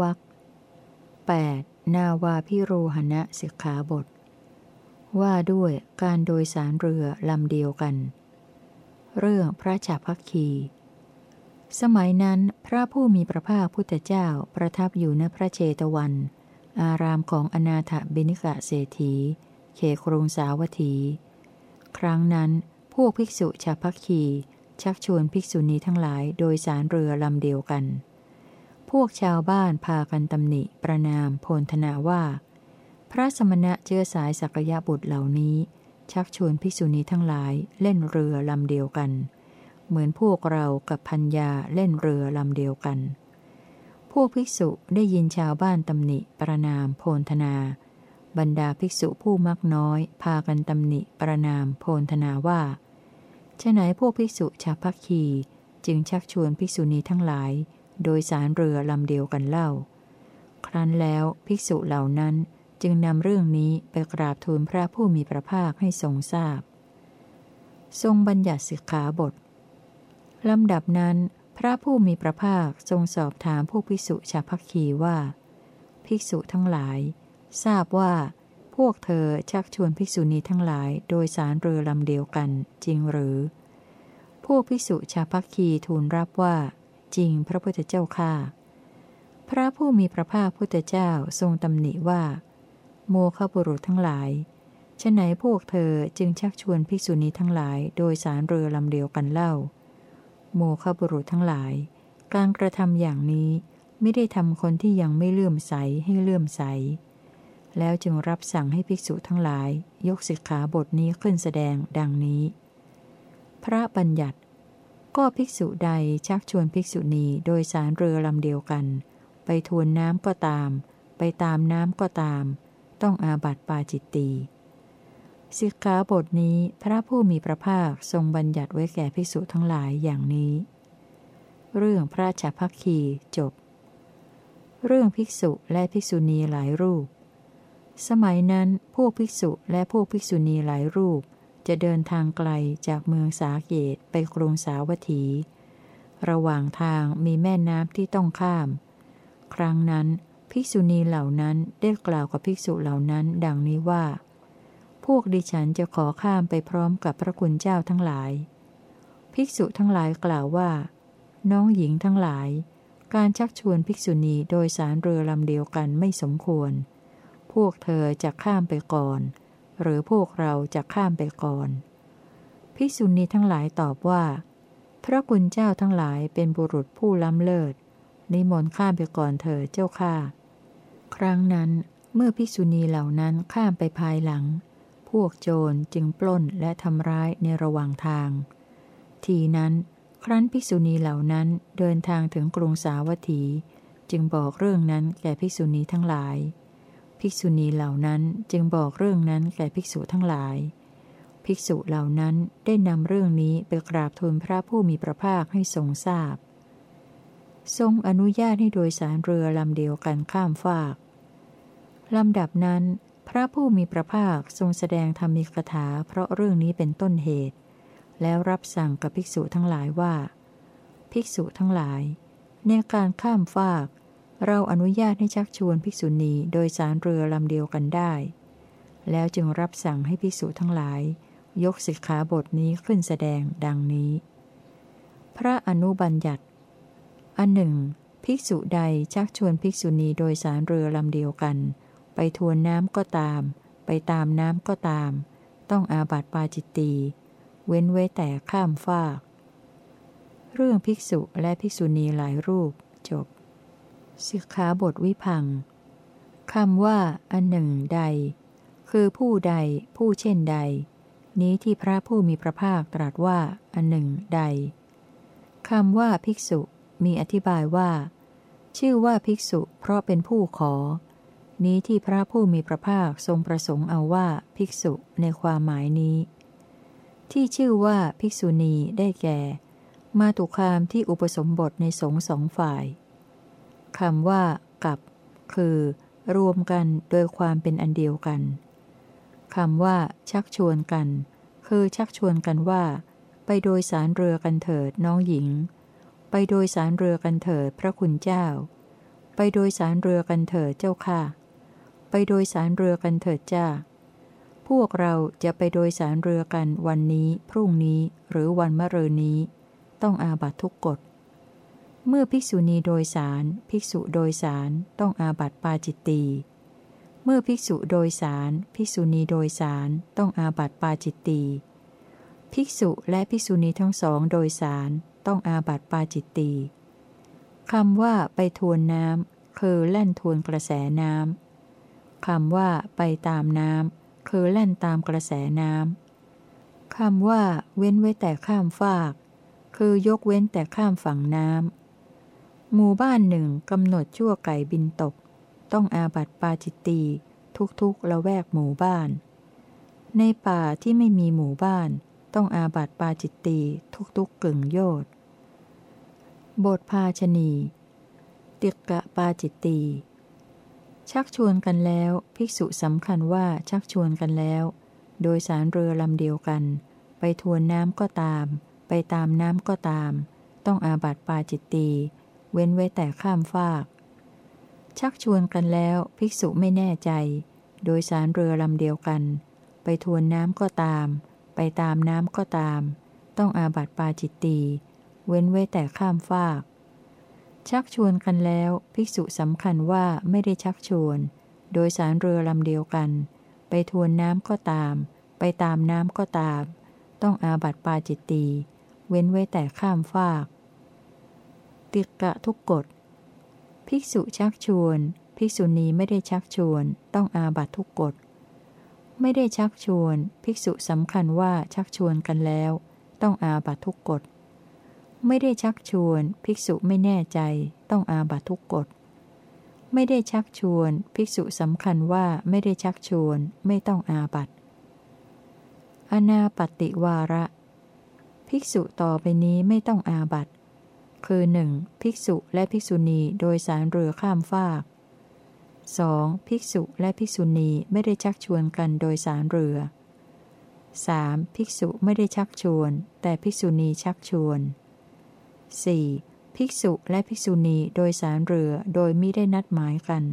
วัก 8. นาวาพิโรหณะสิกขาบท ว่าด้วยการโดยสารเรือลำเดียวกัน เรื่องพระจัพักคี สมัยนั้นพระผู้มีพระภาคพุทธเจ้าประทับอยู่ณพระเชตวัน อารามของอนาถบิณิกะเศรษฐี เขครุงสาวัตถี ครั้งนั้นพวกภิกษุชาพักคี ชักชวนภิกษุณีทั้งหลายโดยสารเรือลำเดียวกัน พวกชาวบ้านพากันตำหนิประนามโพลธนาว่า พระสมณะเชื้อสายสักยะบุตรเหล่านี้ ชักชวนภิกษุณีทั้งหลายเล่นเรือลำเดียวกัน เหมือนพวกเรากับพัญญาเล่นเรือลำเดียวกัน พวกภิกษุได้ยินชาวบ้านตำหนิประนามโพลธนา บรรดาภิกษุผู้มักน้อย พากันตำหนิประนามโพลธนาว่าฉไหนพวกภิกษุชาพักคีจึงชักชวนภิกษุณีทั้งหลาย โดยสารเรือลำเดียวกันเล่า ครั้นแล้วภิกษุเหล่านั้นจึงนำเรื่องนี้ไปกราบทูลพระผู้มีพระภาคให้ทรงทราบ ทรงบัญญัติสิกขาบทลำดับนั้น พระผู้มีพระภาคทรงสอบถามผู้ภิกษุชาวพักคีว่า ภิกษุทั้งหลาย ทราบว่า พวกเธอชักชวนภิกษุณีทั้งหลายโดยสารเรือลำเดียวกันจริงหรือ พวกภิกษุชาวพักคีทูลรับว่า จริงพระพุทธเจ้าค่าพระผู้มีพระภาคพุทธเจ้าทรงตำหนิว่า โมฆะบุรุษทั้งหลายฉะไหนพวกเธอจึงชักชวนภิกษุณีทั้งหลายโดยสารเรือลำเดียวกันเล่า โมฆะบุรุษทั้งหลาย การกระทำอย่างนี้ไม่ได้ทำคนที่ยังไม่เลื่อมใสให้เลื่อมใส แล้วจึงรับสั่งให้ภิกษุทั้งหลาย ยกสิกขาบทนี้ขึ้นแสดงดังนี้ พระบัญญัติ ก็ภิกษุใดชักชวนภิกษุณีโดยสารเรือลำเดียวกัน ไปทวนน้ำก็ตาม ไปตามน้ำก็ตาม ต้องอาบัติปาจิตตีสิกขาบทนี้พระผู้มีพระภาคทรงบัญญัติไว้แก่ภิกษุทั้งหลายอย่างนี้ เรื่องพระฉัพักคีจบ เรื่องภิกษุและภิกษุณีหลายรูป สมัยนั้นพวกภิกษุและพวกภิกษุณีหลายรูป จะเดินทางไกลจากเมืองสาเกตไปกรุงสาวัตถี ระหว่างทางมีแม่น้ำที่ต้องข้าม ครั้งนั้นภิกษุณีเหล่านั้นได้กล่าวกับภิกษุเหล่านั้น ดังนี้ว่า พวกดิฉันจะขอข้ามไปพร้อมกับพระคุณเจ้าทั้งหลาย ภิกษุทั้งหลายกล่าวว่า น้องหญิงทั้งหลาย การชักชวนภิกษุณีโดยสารเรือลำเดียวกันไม่สมควร พวกเธอจะข้ามไปก่อน หรือพวกเราจะข้ามไปก่อน ภิกษุณีทั้งหลายตอบว่า พระคุณเจ้าทั้งหลายเป็นบุรุษผู้ล้ำเลิศ นิมนต์ข้ามไปก่อนเถิดเจ้าข้าครั้งนั้นเมื่อภิกษุณีเหล่านั้นข้ามไปภายหลัง พวกโจรจึงปล้นและทำร้ายในระหว่างทาง ทีนั้นครั้นภิกษุณีเหล่านั้นเดินทางถึงกรุงสาวัตถี จึงบอกเรื่องนั้นแก่ภิกษุณีทั้งหลาย ภิกษุณีเหล่านั้นจึงบอกเรื่องนั้นแก่ภิกษุทั้งหลาย ภิกษุเหล่านั้นได้นำเรื่องนี้ไปกราบทูลพระผู้มีพระภาคให้ทรงทราบ ทรงอนุญาตให้โดยสารเรือลำเดียวกันข้ามฟากลำดับนั้น พระผู้มีพระภาคทรงแสดงธรรมิกถาเพราะเรื่องนี้เป็นต้นเหตุ แล้วรับสั่งกับภิกษุทั้งหลายว่า ภิกษุทั้งหลาย ในการข้ามฟาก เราอนุญาตให้ชักชวนภิกษุณีโดยสารเรือลำเดียวกันได้ แล้วจึงรับสั่งให้ภิกษุทั้งหลาย ยกสิกขาบทนี้ขึ้นแสดงดังนี้ พระอนุบัญญัติ อันหนึ่ง ภิกษุใดชักชวนภิกษุณีโดยสารเรือลำเดียวกัน ไปทวนน้ำก็ตาม ไปตามน้ำก็ตาม ต้องอาบัติปาจิตตีเว้นไว้แต่ข้ามฟาก เรื่องภิกษุและภิกษุณีหลายรูปจบ สิกขาบทวิพังคำว่า อันหนึ่งใด คือผู้ใด ผู้เช่นใด นี้ที่พระผู้มีพระภาคตรัสว่า อันหนึ่งใดคำว่าภิกษุมีอธิบายว่า ชื่อว่าภิกษุเพราะเป็นผู้ขอ นี้ที่พระผู้มีพระภาคทรงประสงค์เอาว่าภิกษุในความหมายนี้ ที่ชื่อว่าภิกษุณีได้แก่ มาตุคามที่อุปสมบทในสงสองฝ่าย คำว่า กับ คือ รวมกันโดยความเป็นอันเดียวกันคำว่า ชักชวนกัน คือชักชวนกันว่า ไปโดยสารเรือกันเถิดน้องหญิง ไปโดยสารเรือกันเถิดพระคุณเจ้า ไปโดยสารเรือกันเถิดเจ้าค่ะ ไปโดยสารเรือกันเถิดจ้าพวกเราจะไปโดยสารเรือกันวันนี้ พรุ่งนี้ หรือวันมะรืนนี้ ต้องอาบัตทุกกฎ เมื่อภิกษุณีโดยสาร ภิกษุโดยสารต้องอาบัตปาจิตตีเมื่อภิกษุโดยสาร ภิกษุณีโดยสารต้องอาบัตปาจิตตีภิกษุและภิกษุณีทั้งสองโดยสารต้องอาบัตปาจิตตีคำว่าไปทวนน้ำคือแล่นทวนกระแสน้ำคำว่าไปตามน้ำคือแล่นตามกระแสน้ำคำว่าเว้นไว้แต่ข้ามฟาก คือยกเว้นแต่ข้ามฝั่งน้ำ หมู่บ้านหนึ่งกำหนดชั่วไก่บินตก ต้องอาบัตปาจิตตีทุกๆละแวกหมู่บ้าน ในป่าที่ไม่มีหมู่บ้าน ต้องอาบัติปาจิตตีทุกๆกึ่งโยดบทภาชนี ติกะปาจิตตีชักชวนกันแล้ว ภิกษุสำคัญว่าชักชวนกันแล้ว โดยสารเรือลำเดียวกัน ไปทวนน้ำก็ตาม ไปตามน้ำก็ตาม ต้องอาบัติปาจิตตี เว้นไว้แต่ข้ามฟาก ชักชวนกันแล้วภิกษุไม่แน่ใจ โดยสารเรือลำเดียวกัน ไปทวนน้ำก็ตาม ไปตามน้ำก็ตาม ต้องอาบัติปาจิตตีเว้นไว้แต่ข้ามฟาก ชักชวนกันแล้วภิกษุสำคัญว่าไม่ได้ชักชวน โดยสารเรือลำเดียวกัน ไปทวนน้ำก็ตาม ไปตามน้ำก็ตาม ต้องอาบัติปาจิตตีเว้นไว้แต่ข้ามฟาก ติกะทุกกฎ ภิกษุชักชวน ภิกษุณีไม่ได้ชักชวน ต้องอาบัตทุกกฎ ไม่ได้ชักชวน ภิกษุสำคัญว่าชักชวนกันแล้ว ต้องอาบัตทุกกฎ ไม่ได้ชักชวน ภิกษุไม่แน่ใจ ต้องอาบัตทุกกฎ ไม่ได้ชักชวน ภิกษุสำคัญว่าไม่ได้ชักชวน ไม่ต้องอาบัตอนาปติวาระ ภิกษุต่อไปนี้ไม่ต้องอาบัต คือหนึ่งภิกษุและภิกษุณีโดยสารเรือข้ามฟาก 2. ภิกษุและภิกษุณีไม่ได้ชักชวนกันโดยสารเรือ 3. ภิกษุไม่ได้ชักชวน แต่ภิกษุณีชักชวน 4. ภิกษุและภิกษุณีโดยสารเรือโดยมิได้นัดหมายกัน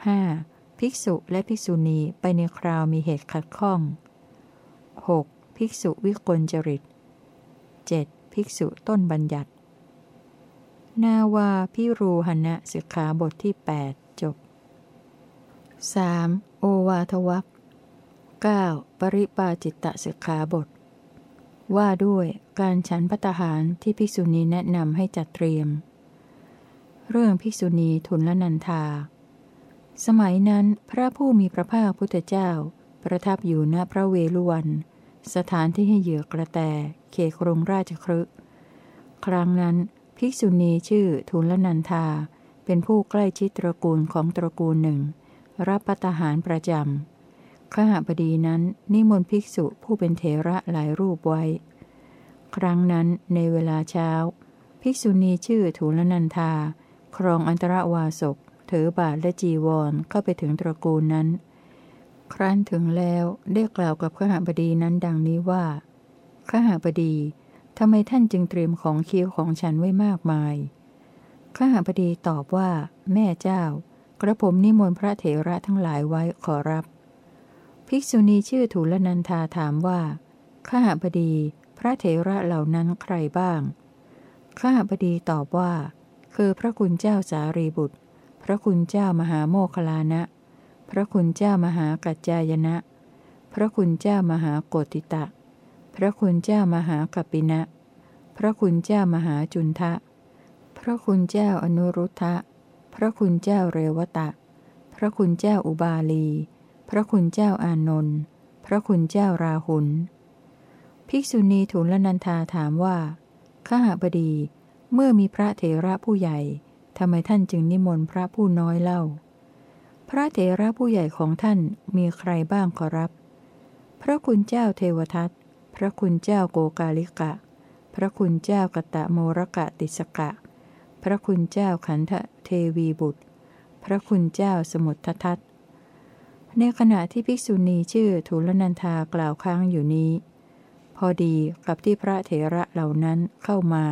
5. ภิกษุและภิกษุณีไปในคราวมีเหตุขัดข้อง 6. ภิกษุวิกลจริต 7. ภิกษุต้นบัญญัติ นาวาพิรูหณะสิกขาบทที่8 3. โอวาทวัก 9. ปริปาจิตตสิกขาบท ว่าด้วยการฉันพัตหารที่ภิกษุณีแนะนำให้จัดเตรียม เรื่องภิกษุณีทุนละนันทา สมัยนั้นพระผู้มีพระภาคพุทธเจ้า ประทับอยู่ณพระเวฬุวัน สถานที่ให้เหยื่อกระแต เขครงราชครึครั้งนั้น ภิกษุณีชื่อทุลนันทาเป็นผู้ใกล้ชิดตระกูลของตระกูลหนึ่ง รับปัตหารประจำ ขหบดีนั้นนิมนต์ภิกษุผู้เป็นเถระหลายรูปไว้ ครั้งนั้นในเวลาเช้า ภิกษุณีชื่อถูลนันทาครองอันตรวาสกถือบาทและจีวรเข้าไปถึงตระกูลนั้น ครั้นถึงแล้วได้กล่าวกับขหบดีนั้นดังนี้ว่าขหบดี ทำไมท่านจึงเตรียมของเคี้ยวของฉันไว้มากมายขหบดีตอบว่า แม่เจ้า กระผมนิมนต์พระเถระทั้งหลายไว้ขอรับ ภิกษุณีชื่อถูลนันทาถามว่า ข้าพดี พระเถระเหล่านั้นใครบ้าง ข้าพดีตอบว่า คือพระคุณเจ้าสารีบุตร พระคุณเจ้ามหาโมคลานะ พระคุณเจ้ามหากัจจายนะ พระคุณเจ้ามหาโกติตะ พระคุณเจ้ามหากัปปินะ พระคุณเจ้ามหาจุนทะ พระคุณเจ้าอนุรุทธะ พระคุณเจ้าเรวตะ พระคุณเจ้าอุบาลี พระคุณเจ้าอานนท์พระคุณเจ้าราหุล ภิกษุณีทูลนันทาถามว่า ข้าบดี เมื่อมีพระเถระผู้ใหญ่ ทำไมท่านจึงนิมนต์พระผู้น้อยเล่า พระเถระผู้ใหญ่ของท่านมีใครบ้างขอรับ พระคุณเจ้าเทวทัต พระคุณเจ้าโกกาลิกะ พระคุณเจ้ากตะโมรกะติสกะ พระคุณเจ้าขันธเทวีบุตร พระคุณเจ้าสมุททัตในขณะที่ภิกษุณีชื่อทูลนันทากล่าวค้างอยู่นี้ พอดีกับที่พระเถระเหล่านั้นเข้ามา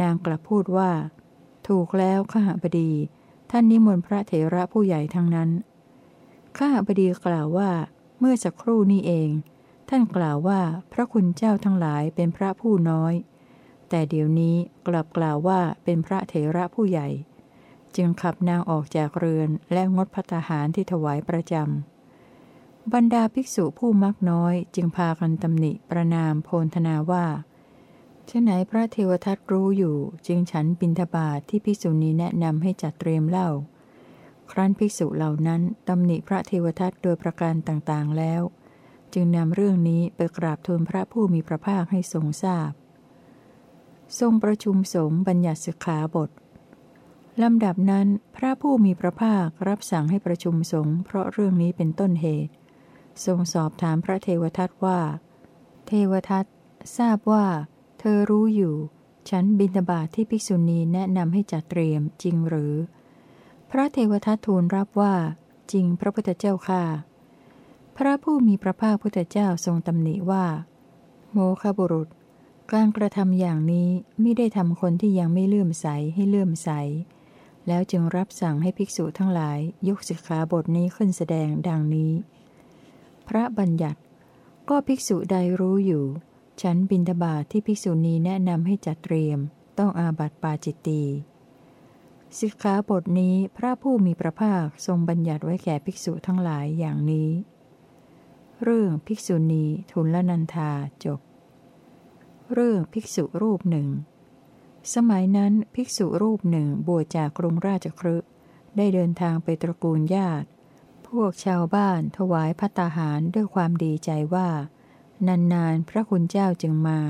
นางกลับพูดว่า ถูกแล้วขหบดี ท่านนิมนต์พระเถระผู้ใหญ่ทั้งนั้นข้าบดีกล่าวว่า เมื่อสักครู่นี้เอง ท่านกล่าวว่าพระคุณเจ้าทั้งหลายเป็นพระผู้น้อย แต่เดี๋ยวนี้กลับกล่าวว่าเป็นพระเถระผู้ใหญ่ จึงขับนางออกจากเรือนและงดพัตหารที่ถวายประจำบรรดาภิกษุผู้มักน้อยจึงพากันตำหนิประนามโพนธนาว่าชะไหนพระเทวทัตรู้อยู่จึงฉันบินทบาทที่ภิกษุณีแนะนำให้จัดเตรียมเล่า ครั้นภิกษุเหล่านั้นตำหนิพระเทวทัตโดยประการต่างๆแล้ว จึงนำเรื่องนี้ไปกราบทูลพระผู้มีพระภาคให้ทรงทราบ ทรงประชุมสงฆ์บัญญัติสิกขาบทลำดับนั้นพระผู้มีพระภาครับสั่งให้ประชุมสงฆ์เพราะเรื่องนี้เป็นต้นเหตุ ทรงสอบถามพระเทวทัตว่า เทวทัตทราบว่า เธอรู้อยู่ ฉันบินบาตทที่ภิกษุณีแนะนำให้จัดเตรียมจริงหรือ พระเทวทัตทูลรับว่า จริงพระพุทธเจ้าค่ะ พระผู้มีพระภาคพุทธเจ้าทรงตำหนิว่า โมคบุรุษ การกระทำอย่างนี้ไม่ได้ทำคนที่ยังไม่เลื่อมใสให้เลื่อมใส แล้วจึงรับสั่งให้ภิกษุทั้งหลายยกสิกขาบทนี้ขึ้นแสดงดังนี้ พระบัญญัติ ก็ภิกษุใดรู้อยู่ ฉันบินทบาทที่ภิกษุณีแนะนำให้จัดเตรียม ต้องอาบัติปาจิตตีสิกขาบทนี้พระผู้มีพระภาคทรงบัญญัติไว้แก่ภิกษุทั้งหลายอย่างนี้ เรื่องภิกษุณีทุนลนันทาจบ เรื่องภิกษุรูปหนึ่ง สมัยนั้นภิกษุรูปหนึ่งบวชจากกรุงราชครึได้เดินทางไปตระกูลญาติ พวกชาวบ้านถวายพัตาหารด้วยความดีใจว่า นานๆ พระคุณเจ้าจึงมา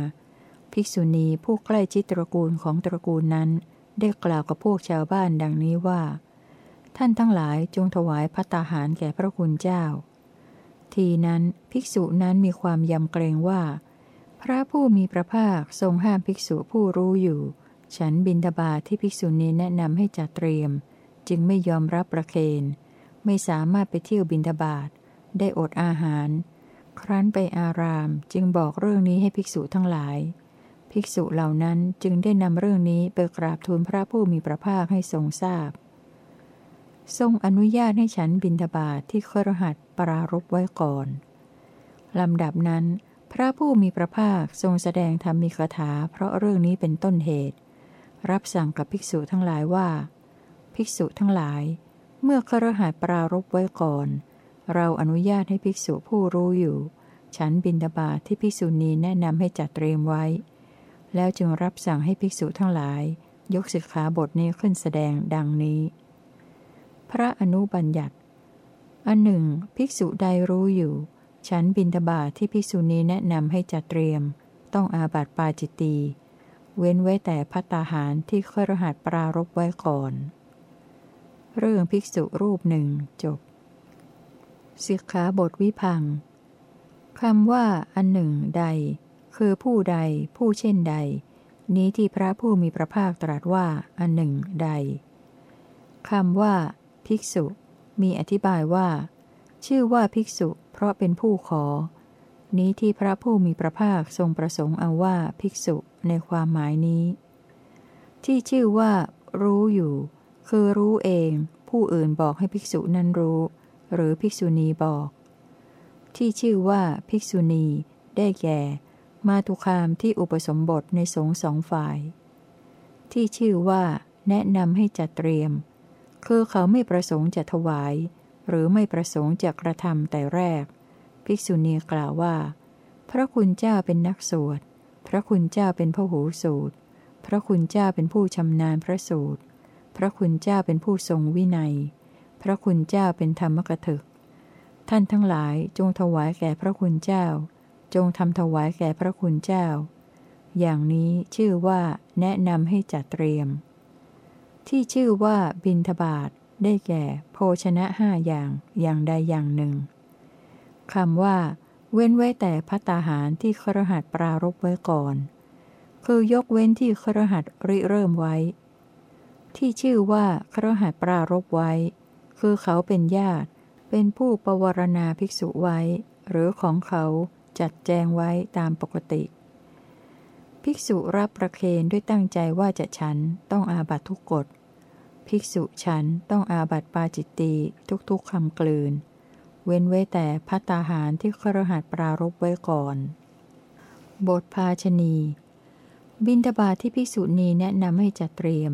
ภิกษุณีผู้ใกล้ชิดตระกูลของตระกูลนั้น ได้กล่าวกับพวกชาวบ้านดังนี้ว่า ท่านทั้งหลายจงถวายพัตาหารแก่พระคุณเจ้า ทีนั้นภิกษุนั้นมีความยำเกรงว่า พระผู้มีพระภาคทรงห้ามภิกษุผู้รู้อยู่ ฉันบินทบาทที่ภิกษุณีแนะนำให้จัดเตรียม จึงไม่ยอมรับประเคนไม่สามารถไปเที่ยวบินทบาทได้อดอาหาร ครั้นไปอารามจึงบอกเรื่องนี้ให้ภิกษุทั้งหลาย ภิกษุเหล่านั้นจึงได้นำเรื่องนี้ไปกราบทูลพระผู้มีพระภาคให้ทรงทราบ ทรงอนุญาตให้ฉันบินทบาทที่ครหัสปรารบไว้ก่อน ลำดับนั้น พระผู้มีพระภาคทรงแสดงธรรมีคาถาเพราะเรื่องนี้เป็นต้นเหตุ รับสั่งกับภิกษุทั้งหลายว่า ภิกษุทั้งหลาย เมื่อครหัสปรารบไว้ก่อน เราอนุญาตให้ภิกษุผู้รู้อยู่ ฉันบินดาบาทที่ภิกษุณีแนะนำให้จัดเตรียมไว้ แล้วจึงรับสั่งให้ภิกษุทั้งหลาย ยกสิกขาบทนี้ขึ้นแสดงดังนี้ พระอนุบัญญัติอันหนึ่ง ภิกษุใดรู้อยู่ ฉันบินดาบาทที่ภิกษุณีแนะนำให้จัดเตรียม ต้องอาบัติปาจิตตีเว้นไว้แต่พัตตาหารที่เคยรหัสปรารบไว้ก่อน เรื่องภิกษุรูปหนึ่งจบสิกขาบทวิพังคำว่าอันหนึ่งใด คือผู้ใด ผู้เช่นใด นี้ที่พระผู้มีพระภาคตรัสว่าอันหนึ่งใดคำว่า ภิกษุ มีอธิบายว่า ชื่อว่าภิกษุ เพราะเป็นผู้ขอ นี้ที่พระผู้มีพระภาคทรงประสงค์เอาว่าภิกษุในความหมายนี้ ที่ชื่อว่า รู้อยู่ คือรู้เอง ผู้อื่นบอกให้ภิกษุนั้นรู้ หรือภิกษุณีบอก ที่ชื่อว่าภิกษุณี ได้แก่ มาตุคามที่อุปสมบทในสงสองฝ่าย ที่ชื่อว่า แนะนำให้จัดเตรียม คือเขาไม่ประสงค์จะถวาย หรือไม่ประสงค์จะกระทำแต่แรก ภิกษุณีกล่าวว่า พระคุณเจ้าเป็นนักสวด พระคุณเจ้าเป็นพหูสูตร พระคุณเจ้าเป็นผู้ชำนาญพระสูตร พระคุณเจ้าเป็นผู้ทรงวินัย พระคุณเจ้าเป็นธรรมกถึก ท่านทั้งหลายจงถวายแก่พระคุณเจ้า จงทำถวายแก่พระคุณเจ้า อย่างนี้ชื่อว่าแนะนำให้จัดเตรียม ที่ชื่อว่าบินทบาทได้แก่ โภชนะห้าอย่างอย่างใดอย่างหนึ่งคำว่า เว้นไว้แต่พัตาหารที่ครหัสปรารบไว้ก่อน คือยกเว้นที่ครหัสริเริ่มไว้ ที่ชื่อว่าครหัสปรารบไว้ คือเขาเป็นญาติ เป็นผู้ปวารณาภิกษุไว้ หรือของเขาจัดแจงไว้ตามปกติ ภิกษุรับประเคนด้วยตั้งใจว่าจะฉันต้องอาบัตทุกกฎ ภิกษุฉันต้องอาบัตปาจิตตีทุกๆคำกลืน เว้นไว้แต่พัตตาหารที่ครหัสปรารบไว้ก่อน บทภาชณีบินทบาทที่ภิกษุณีแนะนำให้จัดเตรียม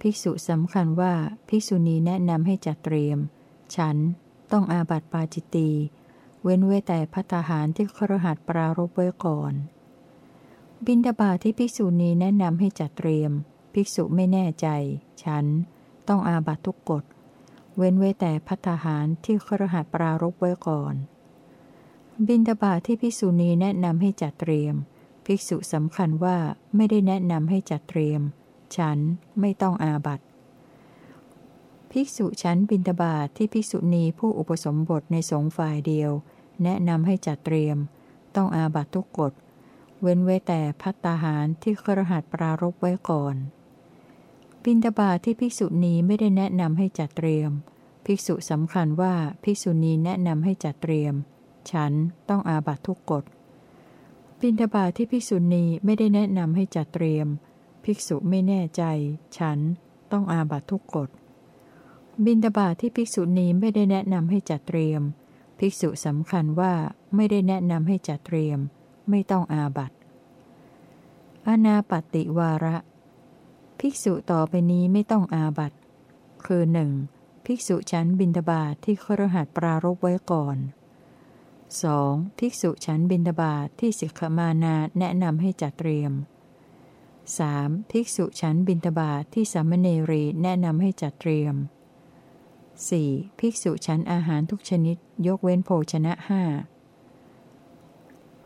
ภิกษุสำคัญว่าภิกษุณีแนะนำให้จัดเตรียม ฉันต้องอาบัตปาจิตตีเว้นไว้แต่พัตาหารที่ครหัสปรารบไว้ก่อน บินดาบาที่ภิกษุณีแนะนำให้จัดเตรียม ภิกษุไม่แน่ใจ ฉัน ต้องอาบัตทุกกฎ เว้นไว้แต่พัตาหารที่ครหัสปรารบไว้ก่อน บินดาบาที่ภิกษุณีแนะนำให้จัดเตรียม ภิกษุสำคัญว่าไม่ได้แนะนำให้จัดเตรียม ฉันไม่ต้องอาบัตภิกษุชั้นบินทบาทที่ภิกษุณีผู้อุปสมบทในสงฆ์ฝ่ายเดียว แนะนำให้จัดเตรียม ต้องอาบัตทุกกฎ เว้นไว้แต่พัตตาหารที่ครหัสปรารบไว้ก่อน บินตบาที่ภิกษุณีไม่ได้แนะนำให้จัดเตรียม ภิกษุสำคัญว่าภิกษุณีแนะนำให้จัดเตรียม ฉันต้องอาบัตทุกกฎ บินตบาที่ภิกษุณีไม่ได้แนะนำให้จัดเตรียม ภิกษุไม่แน่ใจ ฉันต้องอาบัตทุกกฎ บินตบาที่ภิกษุณีไม่ได้แนะนำให้จัดเตรียม ภิกษุสำคัญว่าไม่ได้แนะนำให้จัดเตรียม ไม่ต้องอาบัตอนาปติวาระ ภิกษุต่อไปนี้ไม่ต้องอาบัตคือหนึ่งภิกษุชั้นบินทบาทที่ครหัสปรารบไว้ก่อน 2. ภิกษุชั้นบินทบาทที่สิกขมานาแนะนำให้จัดเตรียม 3. ภิกษุชั้นบินทบาทที่สามเณรีแนะนำให้จัดเตรียม 4. ภิกษุฉันอาหารทุกชนิดยกเว้นโภชนะห้า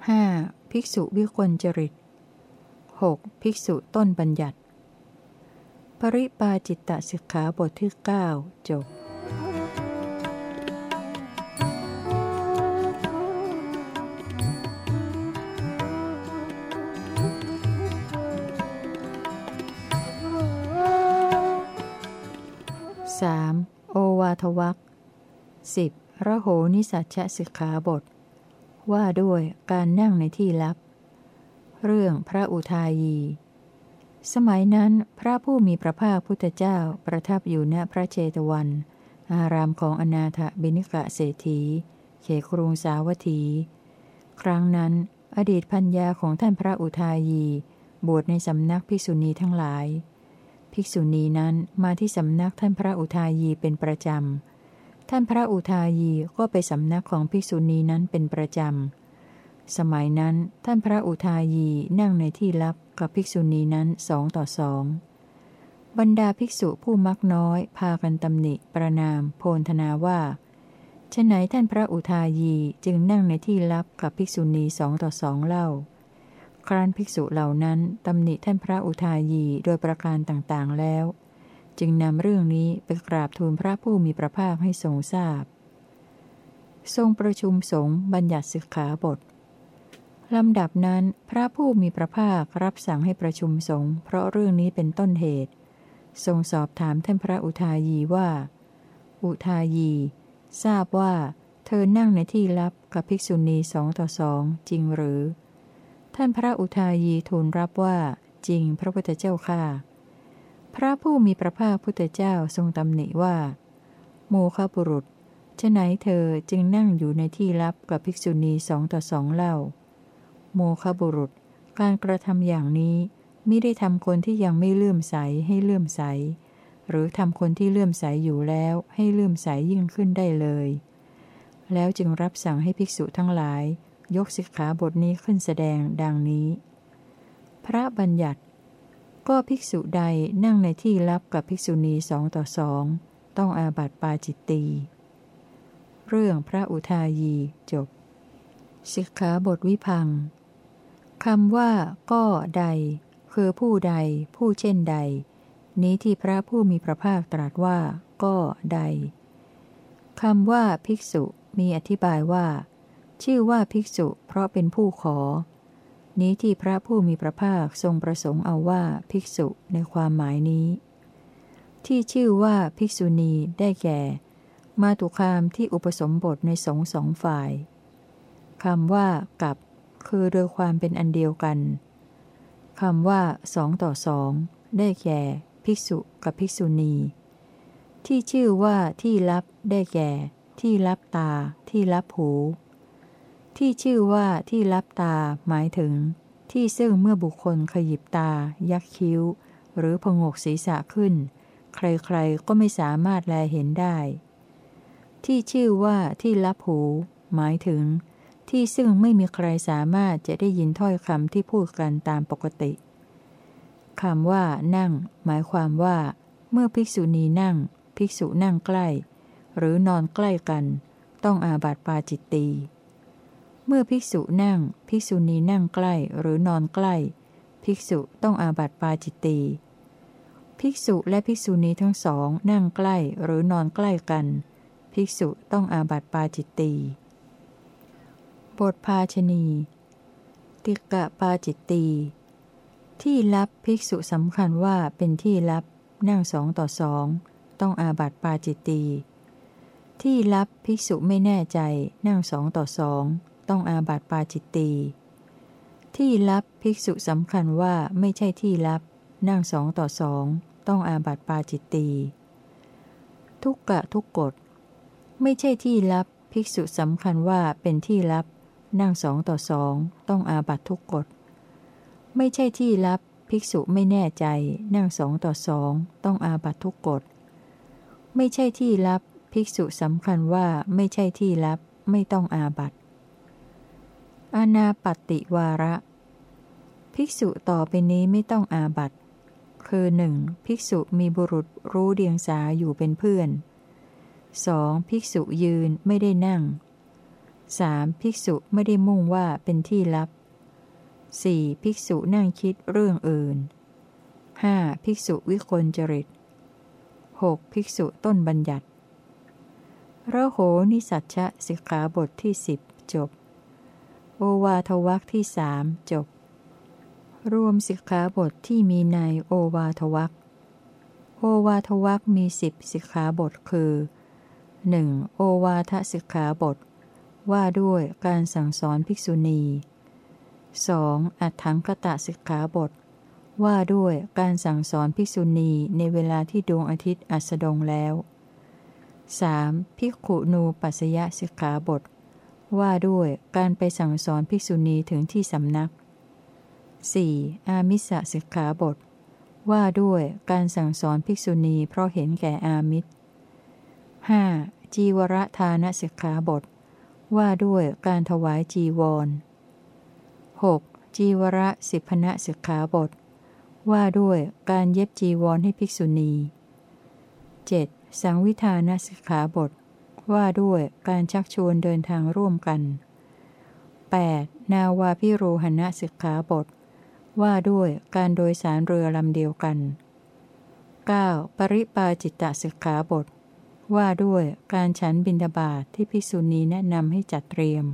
5. ภิกษุวิกลจริต 6. ภิกษุต้นบัญญัติ ปริปาจิตตสิกขาบทที่ 9 จบสามโอวาทวักสิบระโหนิสัชสิกขาบท ว่าด้วยการนั่งในที่ลับ เรื่องพระอุทายี สมัยนั้นพระผู้มีพระภาคพุทธเจ้าประทับอยู่ณพระเจตวัน อารามของอนาถบิณิกะเศรษฐี เขครุงสาวัตถี ครั้งนั้น อดีตพัญญาของท่านพระอุทายี บวชในสำนักภิกษุณีทั้งหลาย ภิกษุณีนั้นมาที่สำนักท่านพระอุทายีเป็นประจำ ท่านพระอุทายีก็ไปสำนักของภิกษุณีนั้นเป็นประจำ สมัยนั้นท่านพระอุทายีนั่งในที่ลับกับภิกษุณีนั้นสองต่อสองบรรดาภิกษุผู้มักน้อย พากันตำหนิประนาม โพนธนาว่าฉไหนท่านพระอุทายีจึงนั่งในที่ลับกับภิกษุณีสองต่อสองเล่า ครั้นภิกษุเหล่านั้นตำหนิท่านพระอุทายีโดยประการต่างๆแล้ว จึงนำเรื่องนี้ไปกราบทูลพระผู้มีพระภาคให้ทรงทราบ ทรงประชุมสงฆ์บัญญัติสิกขาบทลำดับนั้นพระผู้มีพระภาครับสั่งให้ประชุมสงฆ์เพราะเรื่องนี้เป็นต้นเหตุ ทรงสอบถามท่านพระอุทายีว่า อุทายี ทราบว่า เธอนั่งในที่ลับกับภิกษุณีสองต่อสองจริงหรือ ท่านพระอุทายีทูลรับว่า จริงพระพุทธเจ้าค่ะ ระผู้มีพระภาคพุทธเจ้าทรงตำหนิว่า โมฆะบุรุษฉไหนเธอจึงนั่งอยู่ในที่ลับกับภิกษุณีสองต่อสองเล่า โมฆะบุรุษ การกระทำอย่างนี้มิได้ทำคนที่ยังไม่เลื่อมใสให้เลื่อมใส หรือทำคนที่เลื่อมใสอยู่แล้วให้เลื่อมใสยิ่งขึ้นได้เลย แล้วจึงรับสั่งให้ภิกษุทั้งหลาย ยกสิกขาบทนี้ขึ้นแสดงดังนี้ พระบัญญัติ ก็ภิกษุใดนั่งในที่ลับกับภิกษุณีสองต่อสองต้องอาบัติปาจิตตีเรื่องพระอุทายีจบสิกขาบทวิพังคำว่า ก็ใด คือผู้ใด ผู้เช่นใด นี้ที่พระผู้มีพระภาคตรัสว่า ก็ใดคำว่าภิกษุมีอธิบายว่า ชื่อว่าภิกษุ เพราะเป็นผู้ขอ นี้ที่พระผู้มีพระภาคทรงประสงค์เอาว่าภิกษุในความหมายนี้ ที่ชื่อว่าภิกษุณีได้แก่ มาตุคามที่อุปสมบทในสงสองฝ่ายคำว่ากับ คือโดยความเป็นอันเดียวกันคำว่าสองต่อสองได้แก่ ภิกษุกับภิกษุณี ที่ชื่อว่าที่ลับได้แก่ ที่ลับตา ที่ลับหู ที่ชื่อว่าที่ลับตาหมายถึง ที่ซึ่งเมื่อบุคคลขยิบตา ยักคิ้ว หรือพงกศีรษะขึ้น ใครๆก็ไม่สามารถแลเห็นได้ ที่ชื่อว่าที่ลับหู หมายถึง ที่ซึ่งไม่มีใครสามารถจะได้ยินถ้อยคำที่พูดกันตามปกติคำว่า นั่ง หมายความว่า เมื่อภิกษุณีนั่ง ภิกษุนั่งใกล้ หรือนอนใกล้กัน ต้องอาบัติปาจิตตี เมื่อภิกษุนั่ง ภิกษุณีนั่งใกล้หรือนอนใกล้ ภิกษุต้องอาบัติปาจิตตีภิกษุและภิกษุณีทั้งสองนั่งใกล้หรือนอนใกล้กัน ภิกษุต้องอาบัติปาจิตตีบทภาชนี ติกะปาจิตตีที่ลับภิกษุสำคัญว่าเป็นที่ลับนั่งสองต่อสองต้องอาบัติปาจิตตีที่ลับภิกษุไม่แน่ใจนั่งสองต่อสอง ต้องอาบัติปาจิตตีที่ลับภิกษุสำคัญว่าไม่ใช่ที่ลับ นั่งสองต่อสองต้องอาบัติปาจิตตีทุกกะทุกกฎไม่ใช่ที่ลับ ภิกษุสำคัญว่าเป็นที่ลับ นั่งสองต่อสองต้องอาบัตทุกกฎไม่ใช่ที่ลับ ภิกษุไม่แน่ใจ นั่งสองต่อสองต้องอาบัตทุกกฎไม่ใช่ที่ลับ ภิกษุสำคัญว่าไม่ใช่ที่ลับ ไม่ต้องอาบัต อาณาปติวาระ ภิกษุต่อไปนี้ไม่ต้องอาบัตคือหนึ่งภิกษุมีบุรุษรู้เดียงสาอยู่เป็นเพื่อน 2. ภิกษุยืนไม่ได้นั่ง 3. ภิกษุไม่ได้มุ่งว่าเป็นที่ลับ 4. ภิกษุนั่งคิดเรื่องอื่น 5. ภิกษุวิกลจริต 6. ภิกษุต้นบัญญัติระโหนิสัชชะสิกขาบทที่สิบจบ โอวาทวักที่สามจบ รวมสิกขาบทที่มีในโอวาทวักโอวาทวักมีสิบสิกขาบทคือ 1. โอวาทสิกขาบท ว่าด้วยการสั่งสอนภิกษุณี 2. อัฏฐังคตะสิกขาบท ว่าด้วยการสั่งสอนภิกษุณีในเวลาที่ดวงอาทิตย์อัสดงแล้ว 3. ภิกขุนูปัสยะสิกขาบท ว่าด้วยการไปสั่งสอนภิกษุณีถึงที่สำนัก 4. อามิสสิกขาบท ว่าด้วยการสั่งสอนภิกษุณีเพราะเห็นแก่อามิตร 5. จีวรทานสิกขาบท ว่าด้วยการถวายจีวร 6. จีวรสิพนะสิกขาบท ว่าด้วยการเย็บจีวรให้ภิกษุณี 7. สังวิธานสิกขาบท ว่าด้วยการชักชวนเดินทางร่วมกัน 8. นาวาพิโรหณะสิกขาบท ว่าด้วยการโดยสารเรือลำเดียวกัน 9. ปริปาจิตตสิกขาบท ว่าด้วยการฉันบินดาบาทที่ภิกษุณีแนะนำให้จัดเตรียม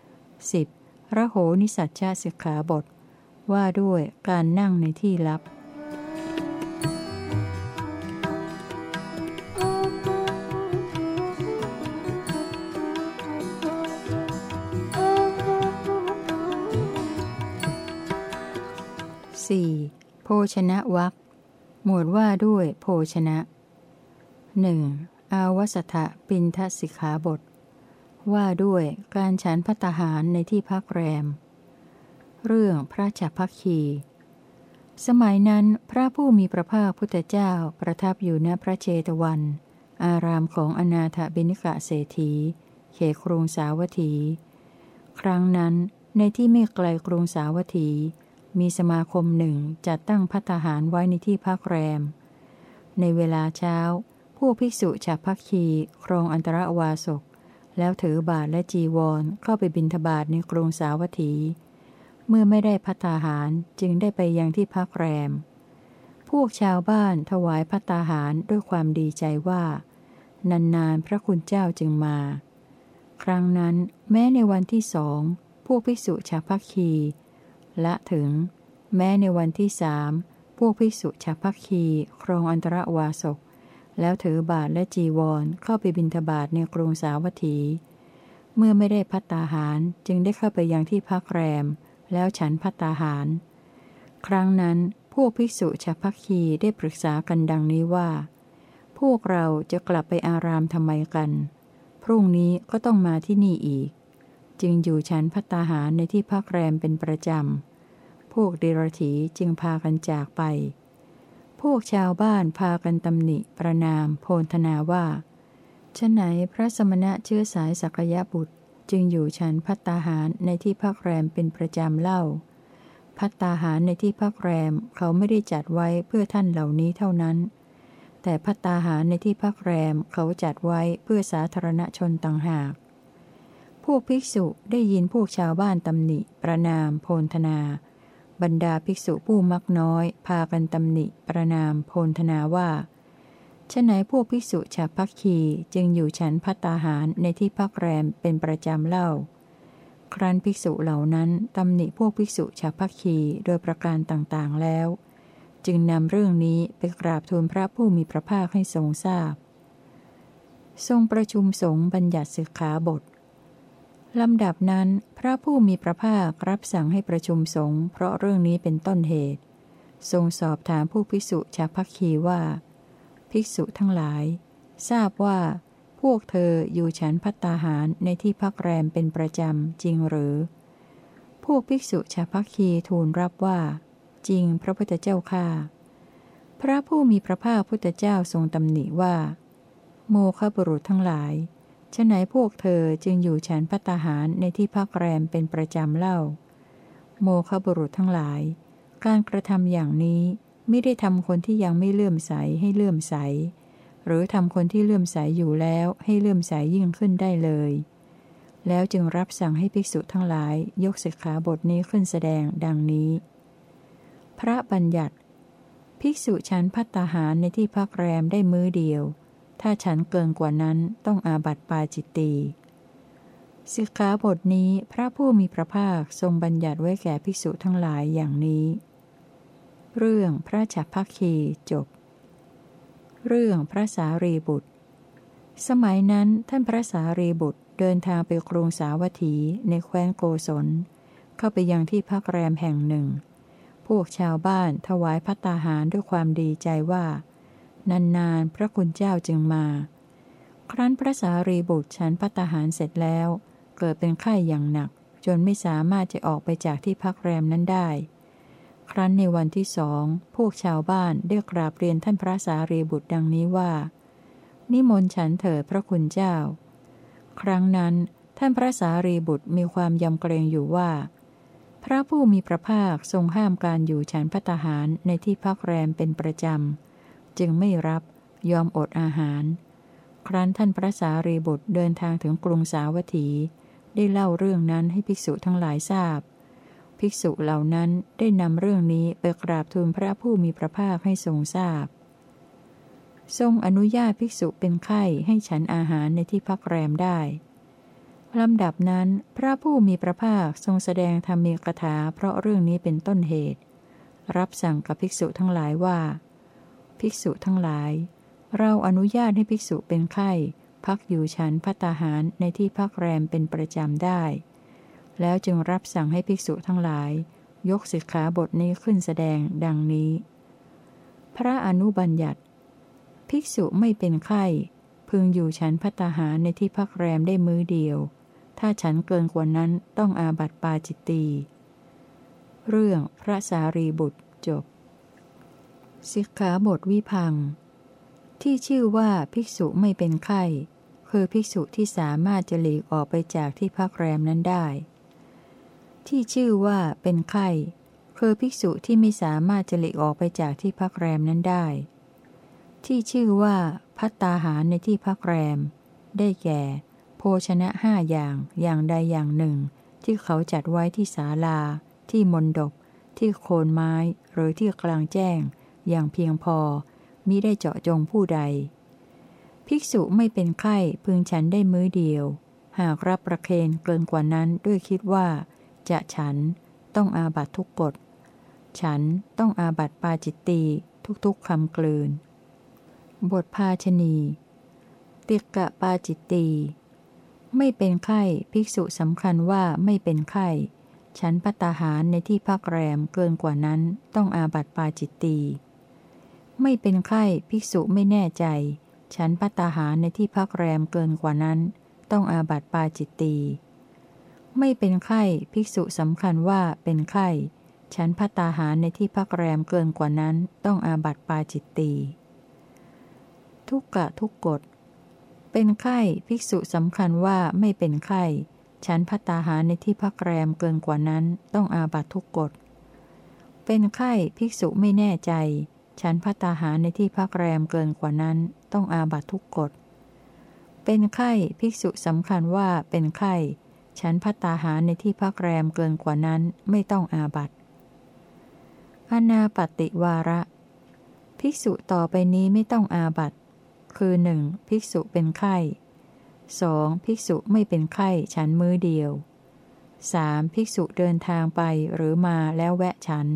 10. ระโหนิสัชชาสิกขาบท ว่าด้วยการนั่งในที่ลับ 4. โภชนะวักหมวดว่าด้วยโภชนะหนึ่งอาวสถะปินทสิกขาบท ว่าด้วยการฉันพัตหารในที่พักแรม เรื่องพระจักพักคี สมัยนั้นพระผู้มีพระภาคพุทธเจ้าประทับอยู่ณพระเจตวัน อารามของอนาถบิณกะเศรษฐี เขครุงสาวัตถี ครั้งนั้นในที่ไม่ไกลกรุงสาวัตถี มีสมาคมหนึ่งจัดตั้งพัตหารไว้ในที่พักแรม ในเวลาเช้า พวกภิกษุชาพักคีครองอันตรวาสก แล้วถือบาทและจีวรเข้าไปบินทบาทในกรุงสาวัตถี เมื่อไม่ได้พัตหารจึงได้ไปยังที่พักแรม พวกชาวบ้านถวายพัตหารด้วยความดีใจว่า นานๆพระคุณเจ้าจึงมา ครั้งนั้นแม้ในวันที่สองพวกภิกษุชาพักคี ละถึง แม้ในวันที่สามพวกภิกษุชาพักคีครองอันตรวาสก แล้วถือบาทและจีวรเข้าไปบิณฑบาตในกรุงสาวัตถี เมื่อไม่ได้พัตตาหารจึงได้เข้าไปยังที่พักแรม แล้วฉันพัตตาหาร ครั้งนั้นพวกภิกษุชาวพักคีได้ปรึกษากันดังนี้ว่า พวกเราจะกลับไปอารามทำไมกัน พรุ่งนี้ก็ต้องมาที่นี่อีก จึงอยู่ฉันพัตตาหารในที่พักแรมเป็นประจำ วกเดรถีจึงพากันจากไป พวกชาวบ้านพากันตำหนิประนามโพนธนาว่าฉไหนพระสมณะเชื้อสายสักยะบุตรจึงอยู่ฉันพัตตาหารในที่พักแรมเป็นประจำเล่า พัตตาหารในที่พักแรมเขาไม่ได้จัดไว้เพื่อท่านเหล่านี้เท่านั้น แต่พัตตาหารในที่พักแรมเขาจัดไว้เพื่อสาธารณชนต่างหาก พวกภิกษุได้ยินพวกชาวบ้านตำหนิ ประนาม โพนธนา บรรดาภิกษุผู้มักน้อย พากันตำหนิ ประนาม โพนธนาว่าฉะไหนพวกภิกษุชาพักคีจึงอยู่ฉันพัตตาหารในที่พักแรมเป็นประจำเล่า ครั้นภิกษุเหล่านั้นตำหนิพวกภิกษุชาพักคีโดยประการต่างๆแล้ว จึงนำเรื่องนี้ไปกราบทูลพระผู้มีพระภาคให้ทรงทราบ ทรงประชุมสงฆ์บัญญัติสิกขาบท ลำดับนั้นพระผู้มีพระภาครับสั่งให้ประชุมสงฆ์เพราะเรื่องนี้เป็นต้นเหตุ ทรงสอบถามผู้ภิกษุชาวพักคีว่า ภิกษุทั้งหลาย ทราบว่า พวกเธออยู่ฉันพัตตาหารในที่พักแรมเป็นประจำจริงหรือ พวกภิกษุชาวพักคีทูลรับว่า จริงพระพุทธเจ้าข้าพระผู้มีพระภาคพุทธเจ้าทรงตำหนิว่า โมฆะบุรุษทั้งหลาย ฉะไหนพวกเธอจึงอยู่ฉันพัตตาหารในที่พักแรมเป็นประจำเล่า โมฆะบุรุษทั้งหลาย การกระทำอย่างนี้ไม่ได้ทำคนที่ยังไม่เลื่อมใสให้เลื่อมใส หรือทำคนที่เลื่อมใสอยู่แล้วให้เลื่อมใสยิ่งขึ้นได้เลย แล้วจึงรับสั่งให้ภิกษุทั้งหลายยกสิกขาบทนี้ขึ้นแสดงดังนี้ พระบัญญัติ ภิกษุฉันพัตตาหารในที่พักแรมได้มื้อเดียว ถ้าฉันเกินกว่านั้นต้องอาบัติปาจิตตีสิกขาบทนี้พระผู้มีพระภาคทรงบัญญัติไว้แก่ภิกษุทั้งหลายอย่างนี้ เรื่องพระฉัพพคีจบ เรื่องพระสารีบุตร สมัยนั้นท่านพระสารีบุตรเดินทางไปกรุงสาวัตถีในแคว้นโกศล เข้าไปยังที่พักแรมแห่งหนึ่ง พวกชาวบ้านถวายพัตตาหารด้วยความดีใจว่า นานๆ พระคุณเจ้าจึงมา ครั้นพระสารีบุตรฉันพัตหารเสร็จแล้ว เกิดเป็นไข้อย่างหนัก จนไม่สามารถจะออกไปจากที่พักแรมนั้นได้ ครั้นในวันที่สอง พวกชาวบ้านได้กราบเรียนท่านพระสารีบุตรดังนี้ว่า นิมนต์ฉันเถิดพระคุณเจ้า ครั้งนั้นท่านพระสารีบุตรมีความยำเกรงอยู่ว่า พระผู้มีพระภาคทรงห้ามการอยู่ฉันพัตหารในที่พักแรมเป็นประจำ จึงไม่รับยอมอดอาหาร ครั้นท่านพระสารีบุตรเดินทางถึงกรุงสาวัตถี ได้เล่าเรื่องนั้นให้ภิกษุทั้งหลายทราบ ภิกษุเหล่านั้นได้นำเรื่องนี้ไปกราบทูลพระผู้มีพระภาคให้ทรงทราบ ทรงอนุญาตภิกษุเป็นไข้ให้ฉันอาหารในที่พักแรมได้ลำดับนั้นพระผู้มีพระภาคทรงแสดงธรรมีกถาเพราะเรื่องนี้เป็นต้นเหตุ รับสั่งกับภิกษุทั้งหลายว่า ภิกษุทั้งหลาย เราอนุญาตให้ภิกษุเป็นไข้ พักอยู่ฉันพัตาหารในที่พักแรมเป็นประจำได้ แล้วจึงรับสั่งให้ภิกษุทั้งหลาย ยกสิกขาบทนี้ขึ้นแสดงดังนี้ พระอนุบัญญัติ ภิกษุไม่เป็นไข้ พึงอยู่ฉันพัตาหารในที่พักแรมได้มื้อเดียว ถ้าฉันเกินกว่านั้นต้องอาบัติปาจิตตีเรื่องพระสารีบุตรจบ สิกขาบทวิพัง ที่ชื่อว่าภิกษุไม่เป็นไข้ คือภิกษุที่สามารถจะหลีกออกไปจากที่พักแรมนั้นได้ ที่ชื่อว่าเป็นไข้คือภิกษุที่ไม่สามารถจะหลีกออกไปจากที่พักแรมนั้นได้ ที่ชื่อว่าพัตตาหารในที่พักแรม ได้แก่ โภชนะห้าอย่างอย่างใดอย่างหนึ่ง ที่เขาจัดไว้ที่ศาลา ที่มนดบที่โคนไม้หรือที่กลางแจ้ง อย่างเพียงพอมิได้เจาะจงผู้ใด ภิกษุไม่เป็นไข้พึงฉันได้มื้อเดียว หากรับประเคนเกินกว่านั้นด้วยคิดว่า จะฉันต้องอาบัตทุกกฎ ฉันต้องอาบัตปาจิตตีทุกๆคำกลืน บทภาชนี ติกะปาจิตตีไม่เป็นไข้ภิกษุสำคัญว่าไม่เป็นไข้ฉันปัตาหารในที่พักแรมเกินกว่านั้นต้องอาบัตปาจิตตี ไม่เป็นไข้ภิกษุไม่แน่ใจ ฉันพัตตาหารในที่พักแรมเกินกว่านั้น ต้องอาบัติปาจิตตีไม่เป็นไข้ภิกษุสำคัญว่าเป็นไข้ฉันพัตตาหารในที่พักแรมเกินกว่านั้น ต้องอาบัติปาจิตตีทุกกะทุกกฎเป็นไข้ภิกษุสำคัญว่าไม่เป็นไข้ฉันพัตตาหารในที่พักแรมเกินกว่านั้น ต้องอาบัตทุกกฎเป็นไข้ภิกษุไม่แน่ใจ ฉันพัตาหารในที่พักแรมเกินกว่านั้นต้องอาบัตทุกกฎ เป็นไข้ภิกษุสำคัญว่าเป็นไข้ ฉันพัตาหารในที่พักแรมเกินกว่านั้นไม่ต้องอาบัตอนาปติวาระ ภิกษุต่อไปนี้ไม่ต้องอาบัตคือ 1. ภิกษุเป็นไข้ 2. ภิกษุไม่เป็นไข้ฉันมือเดียว 3. ภิกษุเดินทางไปหรือมาแล้วแวะฉัน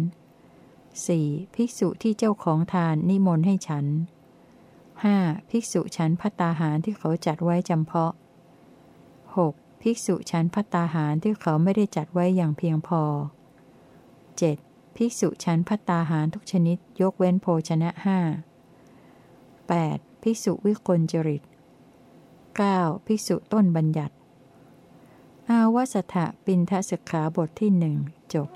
4. ภิกษุที่เจ้าของทานนิมนต์ให้ฉัน 5. ภิกษุฉันพัตตาหารที่เขาจัดไว้จำเพาะ 6. ภิกษุฉันพัตตาหารที่เขาไม่ได้จัดไว้อย่างเพียงพอ 7. ภิกษุฉันพัตตาหารทุกชนิดยกเว้นโภชนะห้า 8. ภิกษุวิกลจริต 9. ภิกษุต้นบัญญัติ อาวสถะปินทสกขาบทที่หนึ่งจบ